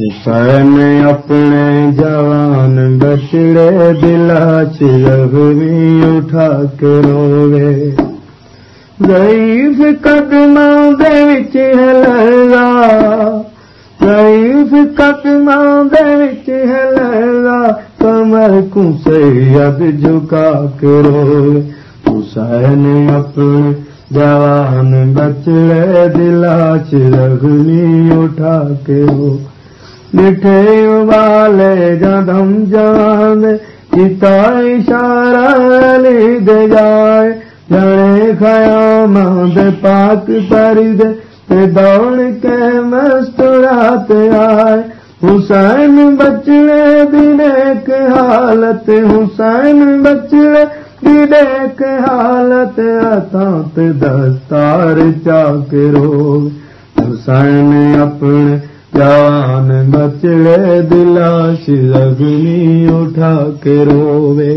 हुसैन अपने जवान बछड़े दिला चिरगवी उठा के रोवे। ज़ईफ़ कदमां दे विच हलगा ज़ईफ़ कदमां दे विच हलगा कमर को सैयद झुका के रोवे। हुसैन अपने जवान बछड़े दिला चिरगवी उठा के रोवे जदम जान दे पाक परिद ते दौड़ के मस्तुरात आए हुसैन बचड़े दिने के हालत हुसैन बचड़े दिने के हालत असां दस्तार चाके रोग हुसैन बचड़े दिलाश लॻनी उठा के रोवे